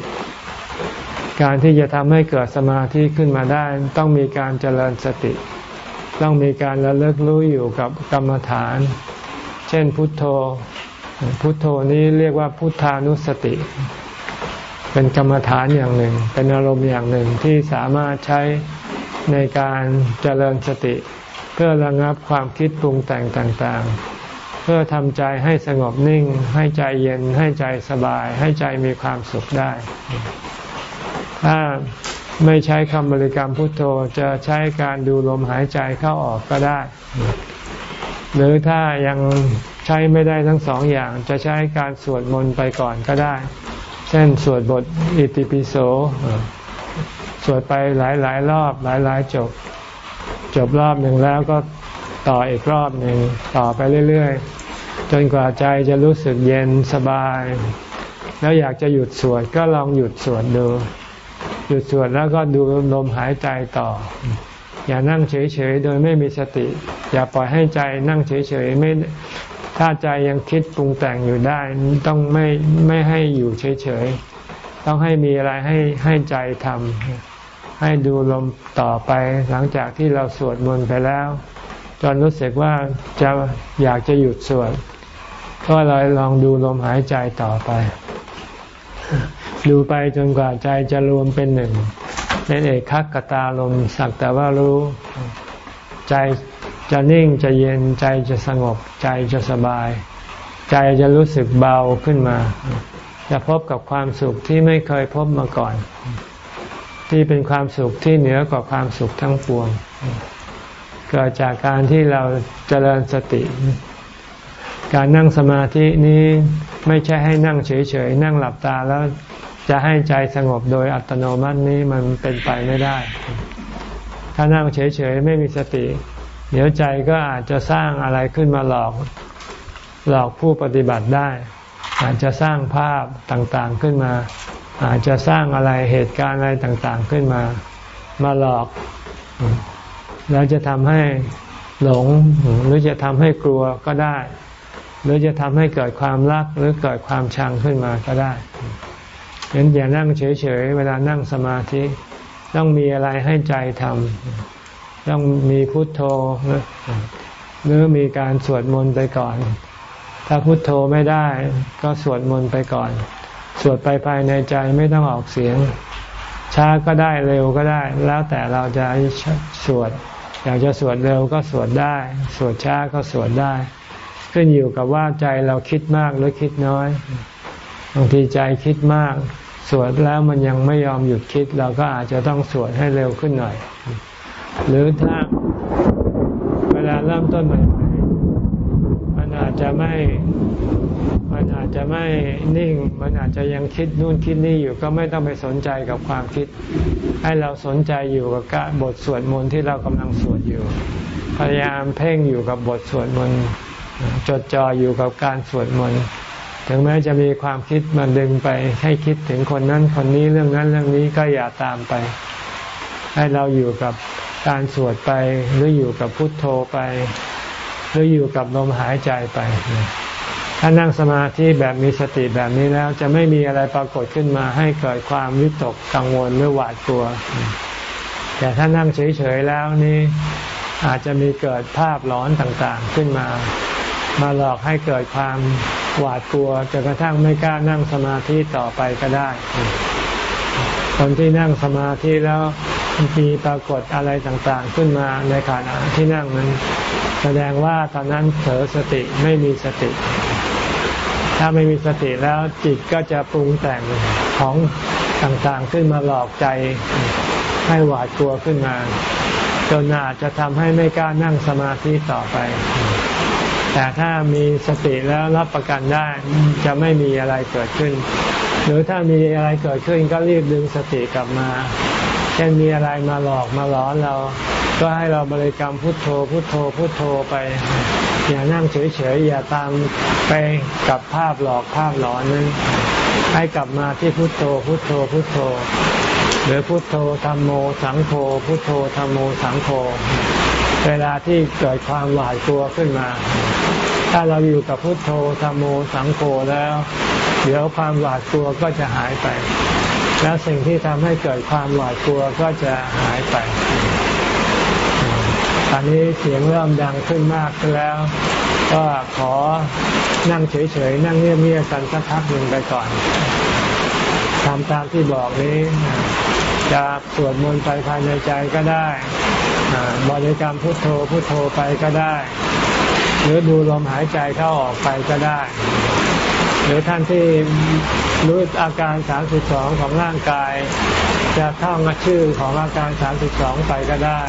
การที่จะทำให้เกิดสมาธิขึ้นมาได้ ต้องมีการเจริญสติ ต้องมีการระลึกรู้อยู่กับกรรมฐาน เช่นพุทโธ พุทโธนี้เรียกว่าพุทธานุสติ เป็นกรรมฐานอย่างหนึ่ง เป็นอารมณ์อย่างหนึ่งที่สามารถใช้ในการเจริญสติ เพื่อระงับความคิดปรุงแต่งต่างๆ พื่อทำใจให้สงบนิ่ง ให้ใจเย็น ให้ใจสบาย ให้ใจมีความสุขได้ ถ้าไม่ใช้คำบริกรรมพุทโธจะใช้การดูลมหายใจเข้าออกก็ได้ หรือถ้ายังใช้ไม่ได้ทั้งสองอย่างจะใช้การสวดมนต์ไปก่อนก็ได้ เช่นสวดบทอิติปิโสสวดไปหลายหลายรอบหลายหลายจบ จบรอบหนึ่งแล้วก็ต่ออีกรอบหนึ่งต่อไปเรื่อยๆ จนกว่าใจจะรู้สึกเย็นสบาย แล้วอยากจะหยุดสวดก็ลองหยุดสวดดู หยุดสวดแล้วก็ดูลมหายใจต่อ อย่านั่งเฉยๆ โดยไม่มีสติ อย่าปล่อยให้ใจนั่งเฉยๆไม่ถ้าใจยังคิดปรุงแต่งอยู่ได้ ต้องไม่ไม่ให้อยู่เฉยๆ ต้องให้มีอะไรให้ให้ใจทำให้ดูลมต่อไปหลังจากที่เราสวดมนต์ไปแล้ว จนรู้สึกว่าจะอยากจะหยุดสวดก็เลยลองดูลมหายใจต่อไป ดูไปจนกว่าใจจะรวมเป็นหนึ่งเป็นเอกคักกตาลมสักแต่ว่ารู้ใจจะนิ่งจะเย็นใจจะสงบใจจะสบาย ใจจะรู้สึกเบาขึ้นมา จะพบกับความสุขที่ไม่เคยพบมาก่อน ที่เป็นความสุขที่เหนือกว่าความสุขทั้งปวง เกิดจากการที่เราเจริญสติ การนั่งสมาธินี้ไม่ใช่ให้นั่งเฉยๆ นั่งหลับตาแล้วจะให้ใจสงบโดยอัตโนมัตินี้มันเป็นไปไม่ได้ ถ้านั่งเฉยๆ ไม่มีสติ เดี๋ยวใจก็อาจจะสร้างอะไรขึ้นมาหลอกหลอกผู้ปฏิบัติได้ อาจจะสร้างภาพต่างๆขึ้นมา อาจจะสร้างอะไรเหตุการณ์อะไรต่างๆขึ้นมา มาหลอก แล้วจะทำให้หลงหรือจะทำให้กลัวก็ได้ หรือจะทำให้เกิดความรักหรือเกิดความชังขึ้นมาก็ได้เห็นอย่านั่งเฉยๆเวลานั่งสมาธิต้องมีอะไรให้ใจทำต้องมีพุทโธ หรือมีการสวดมนต์ไปก่อน ถ้าพุทโธไม่ได้ก็สวดมนต์ไปก่อน สวดไปภายในใจไม่ต้องออกเสียง ช้าก็ได้เร็วก็ได้ แล้วแต่เราจะสวด อยากจะสวดเร็วก็สวดได้ สวดช้าก็สวดได้ ขึ้นอยู่กับว่าใจเราคิดมากหรือคิดน้อยบางทีใจคิดมาก สวดแล้วมันยังไม่ยอมหยุดคิด เราก็อาจจะต้องสวดให้เร็วขึ้นหน่อย หรือถ้าเวลาเริ่มต้นใหม่ๆมันอาจจะ ไม่นิ่ง มันอาจจะยังคิดนู่นคิดนี่อยู่ก็ไม่ต้องไปสนใจกับความคิด ให้เราสนใจอยู่กับกบทสวดมนต์ที่เรากำลังสวดอยู่ พยายามเพ่งอยู่กับบทสวดมนต์จดจ่ออยู่กับการสวดมนต์ถึงแม้จะมีความคิดมาดึงไป ให้คิดถึงคนนั้นคนนี้เรื่องนั้นเรื่องนี้ก็อย่าตามไป ให้เราอยู่กับการสวดไปหรืออยู่กับพุทโธไป หรืออยู่กับลมหายใจไป ถ้านั่งสมาธิแบบมีสติแบบนี้แล้ว จะไม่มีอะไรปรากฏขึ้นมาให้เกิดความวิตกกังวลหรือหวาดกลัว แต่ถ้านั่งเฉยๆแล้วนี่อาจจะมีเกิดภาพหลอนต่างๆขึ้นมา มาหลอกให้เกิดความหวาดกลัวจนกระทั่งไม่กล้านั่งสมาธิต่อไปก็ได้ คนที่นั่งสมาธิแล้วมีปรากฏอะไรต่างๆขึ้นมาในขณะที่นั่งนั้น แสดงว่าตอนนั้นเผลอสติไม่มีสติ ถ้าไม่มีสติแล้วจิตก็จะปรุงแต่งของต่างๆ ขึ้นมาหลอกใจให้หวาดกลัวขึ้นมา จนอาจจะทำให้ไม่กล้านั่งสมาธิต่อไป แต่ถ้ามีสติแล้วรับประกันได้จะไม่มีอะไรเกิดขึ้น หรือถ้ามีอะไรเกิดขึ้นก็รีบดึงสติกลับมาช่นมีอะไรมาหลอกมาหลอนเรา ก็ให้เราบริกรรมพุทโธพุทโธพุทโธไป อย่านั่งเฉยๆอย่าตามไปกับภาพหลอกภาพหลอนนั้นให้กลับมาที่พุทโธ พุทโธ พุทโธ หรือพุทโธธรรมโม สังโฆ พุทโธธรรมโม สังโฆ เวลาที่เกิดความหวาดกลัวขึ้นมา ถ้าเราอยู่กับพุทโธธรรมโม สังโฆแล้ว เดี๋ยวความหวาดกลัวก็จะหายไป แล้วสิ่งที่ทำให้เกิดความหวาดกลัวก็จะหายไป ตอนนี้เสียงเริ่มดังขึ้นมากขึ้นแล้ว ก็ขอนั่งเฉยๆ นั่งเงียบๆกันสักพักหนึ่งไปก่อนทำตามที่บอกนี้ จะสวดมนต์ไปภายในใจก็ได้บริกรรมพุทโธพุทโธไปก็ได้ หรือดูลมหายใจเข้าออกไปก็ได้ หรือท่านที่รู้อาการ 32 ของร่างกาย จะท่องชื่อของอาการ 32 ไปก็ได้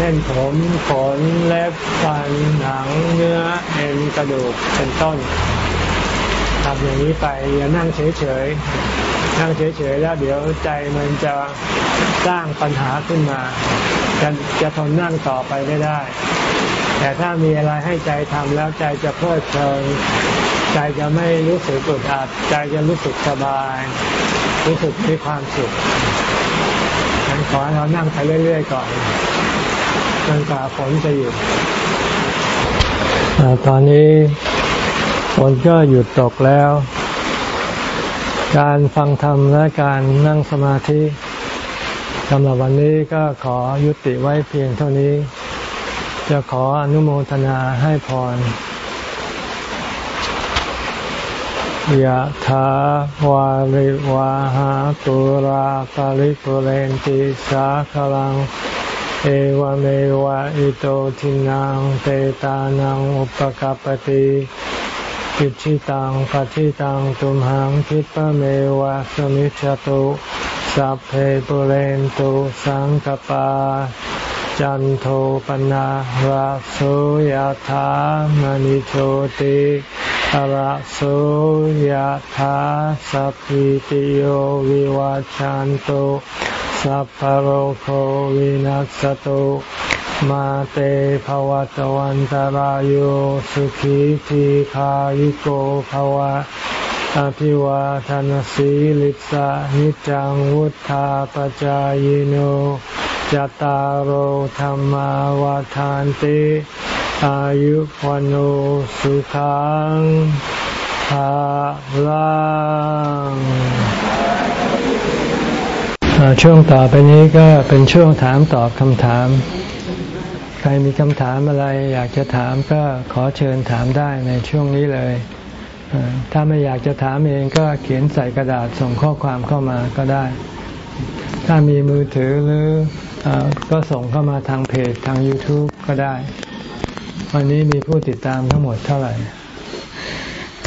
เช่นผมขนเล็บฟันหนังเนื้อเอ็นกระดูกเป็นต้นทำอย่างนี้ไปอย่านั่งเฉยๆนั่งเฉยๆแล้วเดี๋ยวใจมันจะสร้างปัญหาขึ้นมา จะจะทนนั่งต่อไปไม่ได้ แต่ถ้ามีอะไรให้ใจทำแล้วใจจะเพลิดเพลินใจจะไม่รู้สึกอึดอัดใจจะรู้สึกสบาย รู้สึกมีความสุขฉันขอให้เรานั่งไปเรื่อย ๆ ก่อน จนกว่าฝนจะหยุดตอนนี้ฝนก็หยุดตกแล้ว การฟังธรรมและการนั่งสมาธิสำหรับวันนี้ก็ขอยุติไว้เพียงเท่านี้ จะขออนุโมทนาให้พรยะถาวาริวาหาตุราปาริปุเรนติสาคลัง เอวเมวะอิโตทินังเตตานังอุปกปติกิชิตังปฏิตังตุมหังคิปะเมวะสมิจฉตุสัพเพปุเรนตุสังกปา จันโทปนะราโสยธามณิโชติระโสยธาสัพพิติโยวิวัจจันตุ สัพพโรโควินัสตุมาเตภวัตวันตารโยสุขีทีขายุโกภวะอภิวาทานสีลิสานิจังวุธาปจายโนจตารโหธรรมวาทานติอายุวันโอสุขังภาลัง ช่วงต่อไปนี้ก็เป็นช่วงถามตอบคำถาม ใครมีคำถามอะไรอยากจะถามก็ขอเชิญถามได้ในช่วงนี้เลย ถ้าไม่อยากจะถามเองก็เขียนใส่กระดาษส่งข้อความเข้ามาก็ได้ ถ้ามีมือถือหรืออก็ส่งเข้ามาทางเพจทาง YouTube ก็ได้ วันนี้มีผู้ติดตามทั้งหมดเท่าไหร่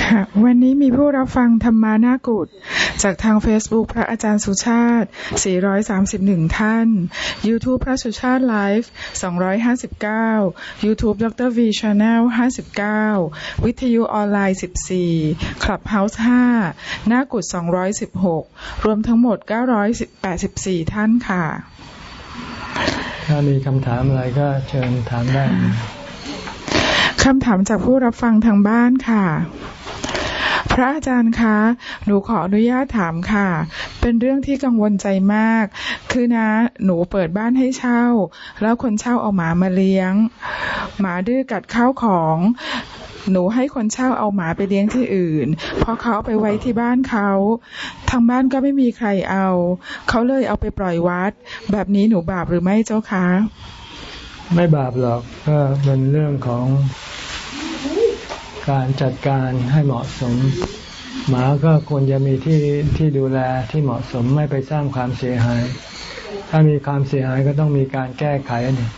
ค่ะ วันนี้มีผู้รับฟังธรรมานากุฏ จากทาง Facebook พระอาจารย์สุชาติ 431 ท่าน YouTube พระสุชาติไลฟ์259 YouTube ดร V Channel 59 วิทยุออนไลน์ 14 Clubhouse 5 หน้ากุด 216 รวมทั้งหมด 984 ท่านค่ะ ถ้ามีคำถามอะไรก็เชิญถามได้คำถามจากผู้รับฟังทางบ้านค่ะ พระอาจารย์คะ หนูขออนุญาตถามค่ะ เป็นเรื่องที่กังวลใจมาก คือนะ หนูเปิดบ้านให้เช่า แล้วคนเช่าเอาหมามาเลี้ยง หมาดื้อกัดข้าวของ หนูให้คนเช่าเอาหมาไปเลี้ยงที่อื่น พอเขาไปไว้ที่บ้านเขา ทางบ้านก็ไม่มีใครเอา เขาเลยเอาไปปล่อยวัด แบบนี้หนูบาปหรือไม่เจ้าคะ ไม่บาปหรอกก็เป็นเรื่องของ การจัดการให้เหมาะสม หมาก็ควรจะมีที่ที่ดูแลที่เหมาะสมไม่ไปสร้างความเสียหาย ถ้ามีความเสียหายก็ต้องมีการแก้ไขนี่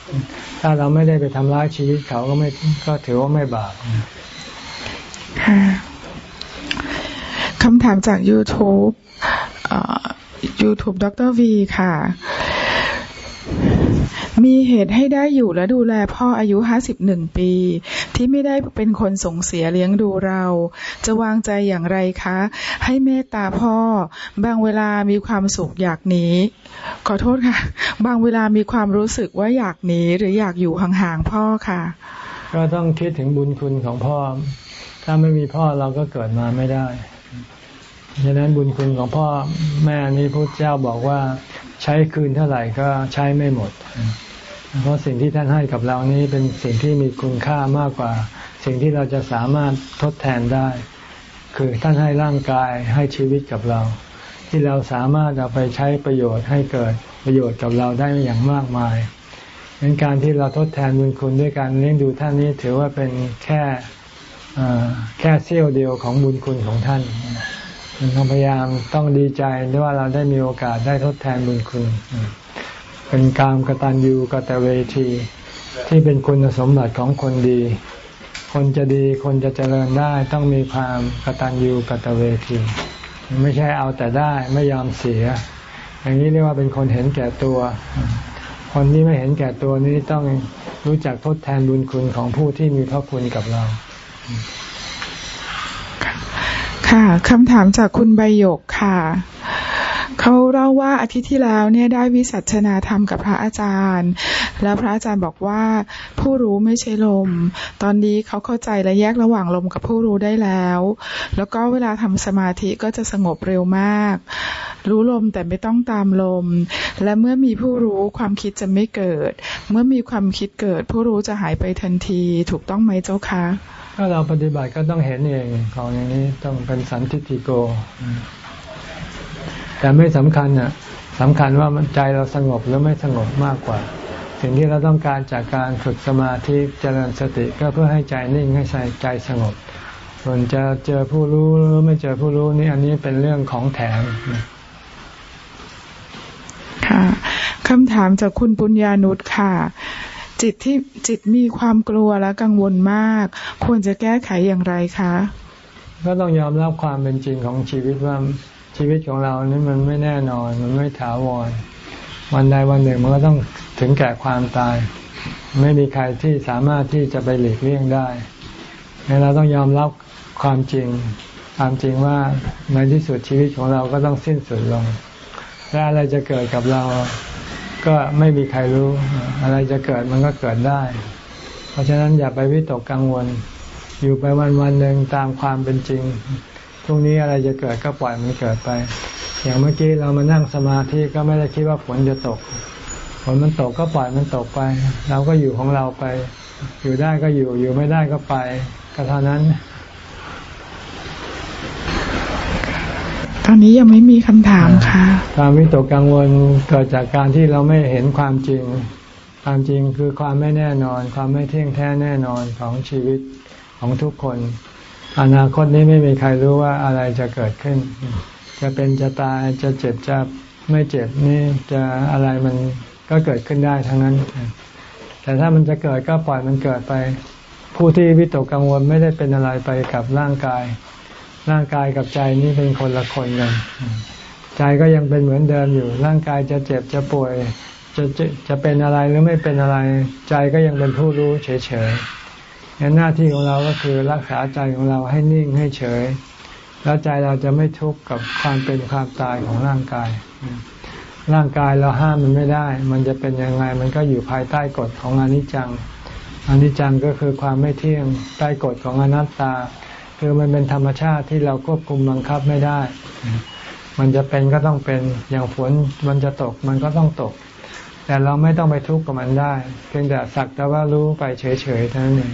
ถ้าเราไม่ได้ไปทำร้ายชีวิตเขาก็ไม่ก็ถือว่าไม่บาปค่ะคำถามจาก YouTube YouTube ดรวีค่ะ มีเหตุให้ได้อยู่และดูแลพ่ออายุห้าสิบหนึ่งปี ที่ไม่ได้เป็นคนส่งเสียเลี้ยงดูเรา จะวางใจอย่างไรคะ ให้เมตตาพ่อ บางเวลามีความสุขอยากหนีขอโทษค่ะ บางเวลามีความรู้สึกว่าอยากหนีหรืออยากอยู่ห่างๆพ่อค่ะ ก็ต้องคิดถึงบุญคุณของพ่อ ถ้าไม่มีพ่อเราก็เกิดมาไม่ได้ดังนั้นบุญคุณของพ่อแม่นี้พระเจ้าบอกว่า ใช้คืนเท่าไหร่ก็ใช้ไม่หมด เพราะสิ่งที่ท่านให้กับเรานี้เป็นสิ่งที่มีคุณค่ามากกว่า สิ่งที่เราจะสามารถทดแทนได้ คือท่านให้ร่างกายให้ชีวิตกับเรา ที่เราสามารถเอาไปใช้ประโยชน์ให้เกิดประโยชน์กับเราได้อย่างมากมายเป็นการที่เราทดแทนบุญคุณด้วยการเลี้ยงดูท่านนี้ถือว่าเป็นแค่แค่เสี้ยวเดียวของบุญคุณของท่าน ต้องพยายามต้องดีใจด้วยว่าเราได้มีโอกาสได้ทดแทนบุญคุณเป็นกามกตัญญูกตเวที ที่เป็นคุณสมบัติของคนดี คนจะดีคนจะเจริญได้ต้องมีความกตัญญูกตเวที ไม่ใช่เอาแต่ได้ไม่ยอมเสีย อย่างนี้เรียกว่าเป็นคนเห็นแก่ตัว คนที่ไม่เห็นแก่ตัวนี้ต้องรู้จักทดแทนบุญคุณของผู้ที่มีพระคุณกับเรา ค่ะคำถามจากคุณใบหยกค่ะ เขาเล่าว่าอาทิตย์ที่แล้วเนี่ยได้วิสัชนาธรรมกับพระอาจารย์ แล้วพระอาจารย์บอกว่า ผู้รู้ไม่ใช่ลม ตอนนี้เขาเข้าใจและแยกระหว่างลมกับผู้รู้ได้แล้ว แล้วก็เวลาทำสมาธิก็จะสงบเร็วมาก รู้ลมแต่ไม่ต้องตามลม และเมื่อมีผู้รู้ความคิดจะไม่เกิด เมื่อมีความคิดเกิด ผู้รู้จะหายไปทันทีถูกต้องไหมเจ้าคะ ถ้าเราปฏิบัติก็ต้องเห็นเองของอย่างนี้ต้องเป็นสันติติโก แต่ไม่สำคัญอะสำคัญว่ามันใจเราสงบหรือไม่สงบมากกว่า สิ่งที่เราต้องการจากการฝึกสมาธิเจริญสติก็เพื่อให้ใจนิ่งให้ใจใจสงบ ส่วนจะเจอผู้รู้หรือไม่เจอผู้รู้นี่อันนี้เป็นเรื่องของแถมค่ะคำถามจากคุณปุญญานุชค่ะ จิตที่จิตมีความกลัวและกังวลมาก ควรจะแก้ไขอย่างไรคะ ก็ต้องยอมรับความเป็นจริงของชีวิตว่าชีวิตของเรานี่มันไม่แน่นอน มันไม่ถาวร วันใดวันหนึ่งมันก็ต้องถึงแก่ความตาย ไม่มีใครที่สามารถที่จะไปหลีกเลี่ยงได้เราต้องยอมรับความจริง ความจริงว่าในที่สุดชีวิตของเราก็ต้องสิ้นสุดลงและอะไรจะเกิดกับเรา ก็ไม่มีใครรู้ อะไรจะเกิดมันก็เกิดได้ เพราะฉะนั้นอย่าไปวิตกกังวล อยู่ไปวันวันหนึ่งตามความเป็นจริงพรุ่งนี้อะไรจะเกิดก็ปล่อยมันเกิดไป อย่างเมื่อกี้เรามานั่งสมาธิก็ไม่ได้คิดว่าฝนจะตกฝนมันตกก็ปล่อยมันตกไป เราก็อยู่ของเราไป อยู่ได้ก็อยู่อยู่ไม่ได้ก็ไปก็เท่านั้นตอ นี้ยังไม่มีคำถามค่ะ ความวิตกกังวลเกิดจากการที่เราไม่เห็นความจริง ความจริงคือความไม่แน่นอน ความไม่เที่ยงแท้แน่นอนของชีวิตของทุกคน อนาคตนี้ไม่มีใครรู้ว่าอะไรจะเกิดขึ้น จะเป็นจะตายจะเจ็บจะไม่เจ็บนี่จะอะไรมันก็เกิดขึ้นได้ทั้งนั้น แต่ถ้ามันจะเกิดก็ปล่อยมันเกิดไป ผู้ที่วิตกกังวลไม่ได้เป็นอะไรไปกับร่างกาย ร่างกายกับใจนี่เป็นคนละคนกัน ใจก็ยังเป็นเหมือนเดิมอยู่ ร่างกายจะเจ็บจะป่วย จะจะจะเป็นอะไรหรือไม่เป็นอะไร ใจก็ยังเป็นผู้รู้เฉยๆงั้นหน้าที่ของเราก็คือรักษาใจของเราให้นิ่งให้เฉย แล้วใจเราจะไม่ทุกข์กับความเป็นความตายของร่างกาย ร่างกายเราห้ามมันไม่ได้ มันจะเป็นยังไงมันก็อยู่ภายใต้กฎของอนิจจังอนิจจังก็คือความไม่เที่ยงใต้กฎของอนัตตา คือมันเป็นธรรมชาติที่เราควบคุมบังคับไม่ได้ มันจะเป็นก็ต้องเป็นอย่างฝนมันจะตกมันก็ต้องตก แต่เราไม่ต้องไปทุกข์กับมันได้ เพียงแต่สักแต่ว่ารู้ไปเฉยๆเท่านั้นเอง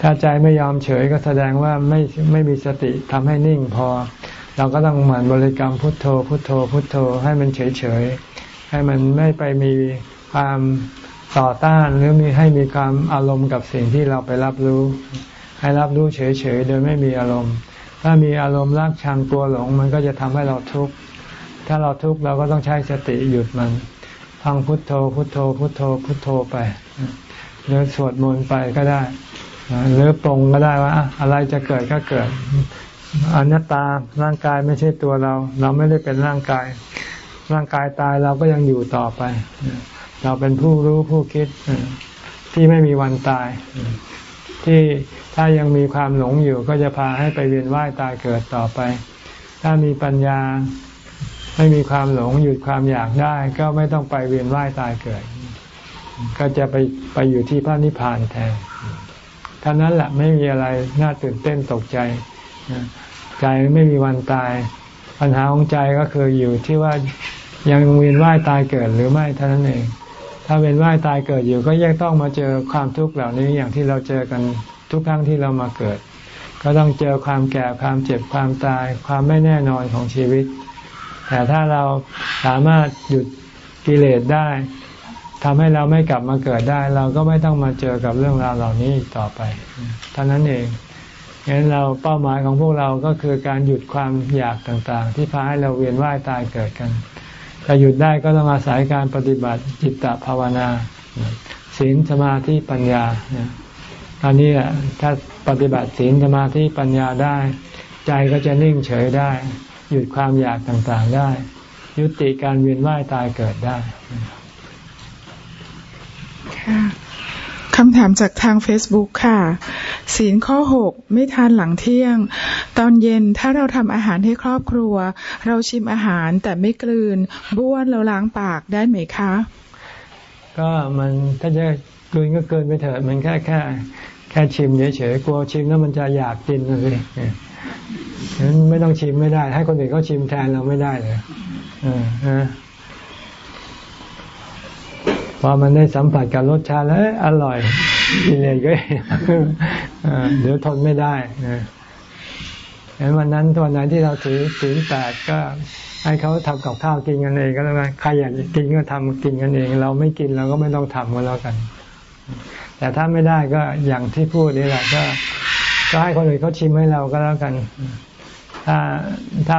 ถ้าใจไม่ยอมเฉยก็แสดงว่าไม่ไม่มีสติทำให้นิ่งพอ เราก็ต้องเหมือนบริกรรมพุทโธ พุทโธ พุทโธให้มันเฉยๆให้มันไม่ไปมีความ ต่อต้านหรือมีให้มีความอารมณ์กับสิ่งที่เราไปรับรู้ ให้รับรู้เฉยๆโดยไม่มีอารมณ์ ถ้ามีอารมณ์รักชังกลัวหลง มันก็จะทำให้เราทุกข์ถ้าเราทุกข์เราก็ต้องใช้สติหยุดมันท่องพุทโธพุทโธพุทโธพุทโธไปหรือสวดมนต์ไปก็ได้หรือปรงก็ได้ว่า อะไรจะเกิดก็เกิดอนัตตาร่างกายไม่ใช่ตัวเรา เราไม่ได้เป็นร่างกาย ร่างกายตายเราก็ยังอยู่ต่อไป เราเป็นผู้รู้ผู้คิดที่ไม่มีวันตาย ที่ถ้ายังมีความหลงอยู่ก็จะพาให้ไปเวียนว่ายตายเกิดต่อไป ถ้ามีปัญญาไม่มีความหลงหยุดความอยากได้ ก็ไม่ต้องไปเวียนว่ายตายเกิด ก็จะไปไปอยู่ที่พระนิพพานแทนท่านั้นแหละไม่มีอะไรน่าตื่นเต้นตกใจ ใจไม่มีวันตาย ปัญหาของใจก็คืออยู่ที่ว่ายังเวียนว่ายตายเกิดหรือไม่เท่านั้นเอง ถ้าเป็นว่ายตายเกิดอยู่ก็ยังต้องมาเจอความทุกข์เหล่านี้อย่างที่เราเจอกันทุกครั้งที่เรามาเกิด ก็ต้องเจอความแก่ความเจ็บความตาย ความไม่แน่นอนของชีวิต แต่ถ้าเราสามารถหยุดกิเลสได้ทำให้เราไม่กลับมาเกิดได้ เราก็ไม่ต้องมาเจอกับเรื่องราวเหล่านี้ต่อไปเท่านั้นเองงั้นเราเป้าหมายของพวกเราก็คือการหยุดความอยากต่างๆ ที่พาให้เราเวียนว่ายตายเกิดกัน จะหยุดได้ก็ต้องอาศัยการปฏิบัติจิตตภาวนา ศีลสมาธิปัญญาอันนี้แหละถ้าปฏิบัติศีลสมาธิปัญญาได้ ใจก็จะนิ่งเฉยได้ หยุดความอยากต่างๆได้ ยุติการเวียนว่ายตายเกิดได้ค่ะคำถามจากทาง Facebook ค่ะ ศีลข้อหกไม่ทานหลังเที่ยง ตอนเย็นถ้าเราทำอาหารให้ครอบครัว เราชิมอาหารแต่ไม่กลืนบ้วนเราล้างปากได้ไหมคะ ก็มันถ้าจะกลืนก็เกินไปเถิดมันแค่แค่แค่ชิมเฉยๆกลัวชิมแล้วมันจะอยากกินเลยฉะนั้นไม่ต้องชิมไม่ได้ ให้คนอื่นเขาชิมแทนเราไม่ได้เลยอ่าพอมันได้สัมผัสกับรสชาติแล้วอร่อยกิเลสก็เดี๋ยวทนไม่ได้นะ เห็นวันนั้นวันไหนที่เราถือศีลแปดก็ให้เขาทำกับข้าวกินกันเองก็แล้วกันใครอยากกินก็ทำกินกันเอง เราไม่กินเราก็ไม่ต้องทำกันแล้วกัน แต่ถ้าไม่ได้ก็อย่างที่พูดนี่แหละก็ ก็ให้คนอื่นเขาชิมให้เราก็แล้วกัน ถ้าท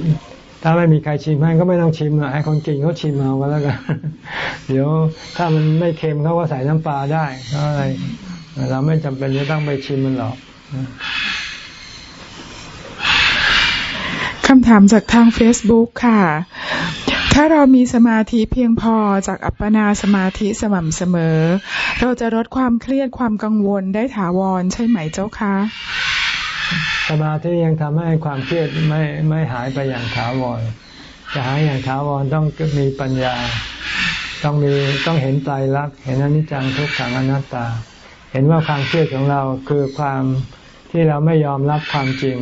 ำถ้าไม่มีใครชิมให้ก็ไม่ต้องชิมอะให้คนกินเขาชิมเอาก็แล้วกันเดี๋ยวถ้ามันไม่เค็มเขาก็ใส่น้ำปลาได้ก็อะไรเราไม่จำเป็นจะต้องไปชิมมันหรอก คำถามจากทาง Facebook ค่ะ ถ้าเรามีสมาธิเพียงพอจากอัปปนาสมาธิสม่ำเสมอ เราจะลดความเครียดความกังวลได้ถาวรใช่ไหมเจ้าคะ สมาธิยังทำให้ความเครียดไม่ไม่หายไปอย่างถาวร จะหายอย่างถาวรต้องมีปัญญา ต้องมีต้องเห็นใจรักเห็นอนิจจังทุกขังอนัตตา เห็นว่าความเครียดของเราคือความที่เราไม่ยอมรับความจริง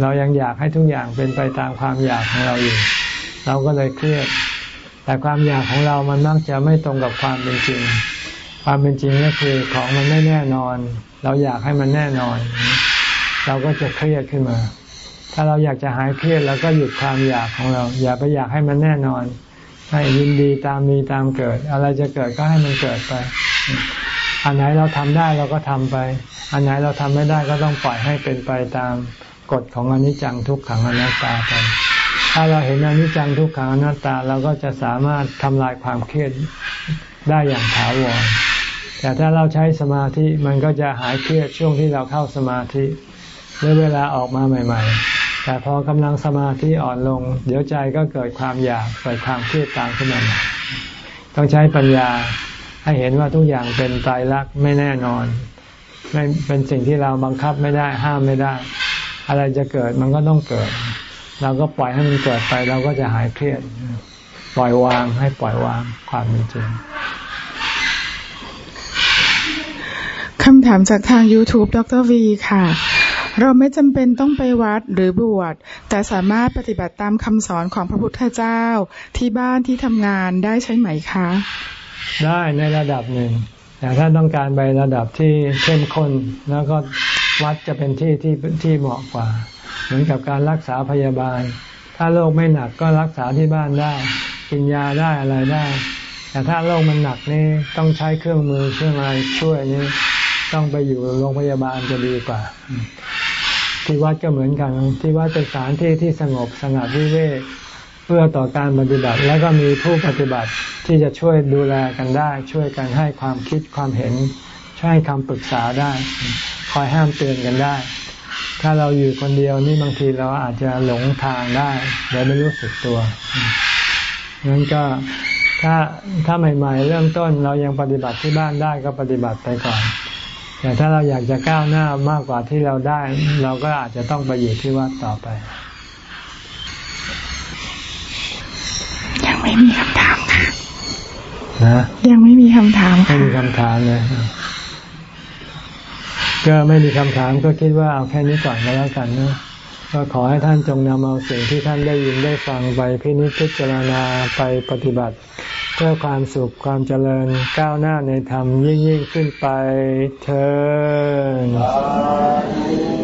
เรายังอยากให้ทุกอย่างเป็นไปตามความอยากของเราอยู่ เราก็เลยเครียด แต่ความอยากของเรามันมักจะไม่ตรงกับความเป็นจริง ความเป็นจริงก็คือของมันไม่แน่นอน เราอยากให้มันแน่นอน เราก็จะเครียดขึ้นมา ถ้าเราอยากจะหายเครียดเราก็หยุดความอยากของเรา อย่าไปอยากให้มันแน่นอน ให้ยินดีตามมีตามเกิด อะไรจะเกิดก็ให้มันเกิดไป อันไหนเราทำได้เราก็ทำไป อันไหนเราทำไม่ได้ก็ต้องปล่อยให้เป็นไปตาม กฎของอนิจจังทุกขังอนัตตาไปถ้าเราเห็นอนิจจังทุกขังอนัตตาเราก็จะสามารถทำลายความเครียดได้อย่างถาวรแต่ถ้าเราใช้สมาธิมันก็จะหายเครียดช่วงที่เราเข้าสมาธิหรือเวลาออกมาใหม่ ๆ แต่พอกำลังสมาธิอ่อนลง เดี๋ยวใจก็เกิดความอยากเกิดความเครียดตามขึ้นมาต้องใช้ปัญญาให้เห็นว่าทุกอย่างเป็นตายรักไม่แน่นอน ไม่เป็นสิ่งที่เราบังคับไม่ได้ห้ามไม่ได้ อะไรจะเกิดมันก็ต้องเกิด เราก็ปล่อยให้มันเกิดไป เราก็จะหายเครียด ปล่อยวางให้ปล่อยวางความเป็นจริงคำถามจากทาง YouTube ดรวีค่ะ เราไม่จำเป็นต้องไปวัดหรือบวช แต่สามารถปฏิบัติตามคำสอนของพระพุทธเจ้าที่บ้านที่ทำงานได้ใช่ไหมคะ ได้ในระดับหนึ่งแต่ถ้าต้องการไประดับที่เข้มข้นแล้วก็ วัดจะเป็นที่ที่ที่เหมาะกว่า เหมือนกับการรักษาพยาบาล ถ้าโรคไม่หนักก็รักษาที่บ้านได้ กินยาได้อะไรได้ แต่ถ้าโรคมันหนักนี่ต้องใช้เครื่องมือเครื่องอะไรช่วยนี่ต้องไปอยู่โรงพยาบาลจะดีกว่า ที่วัดก็เหมือนกัน ที่วัดเป็นสถานที่ที่สงบสงัดวิเวกเพื่อต่อการปฏิบัติแล้วก็มีผู้ปฏิบัติที่จะช่วยดูแลกันได้ ช่วยกันให้ความคิดความเห็นช่วยคำปรึกษาได้ คอยห้ามเตือนกันได้ ถ้าเราอยู่คนเดียวนี่บางทีเราอาจจะหลงทางได้โดยไม่รู้สึกตัวงั้นก็ถ้าถ้าใหม่ ๆ เริ่มต้นเรายังปฏิบัติที่บ้านได้ก็ปฏิบัติไปก่อน แต่ถ้าเราอยากจะก้าวหน้ามากกว่าที่เราได้ เราก็อาจจะต้องไปอยู่ที่วัดต่อไป ยังไม่มีคำถามค่ะนะยังไม่มีคำถามไม่มีคำถามเลย ก็ไม่มีคำถามก็คิดว่าเอาแค่นี้ก่อนก็แล้วกันนะก็ขอให้ท่านจงนำเอาสิ่งที่ท่านได้ยินได้ฟังไปพินิจพิจารณาไปปฏิบัติ เพื่อความสุขความเจริญก้าวหน้าในธรรมยิ่งยิ่งขึ้นไปเธอ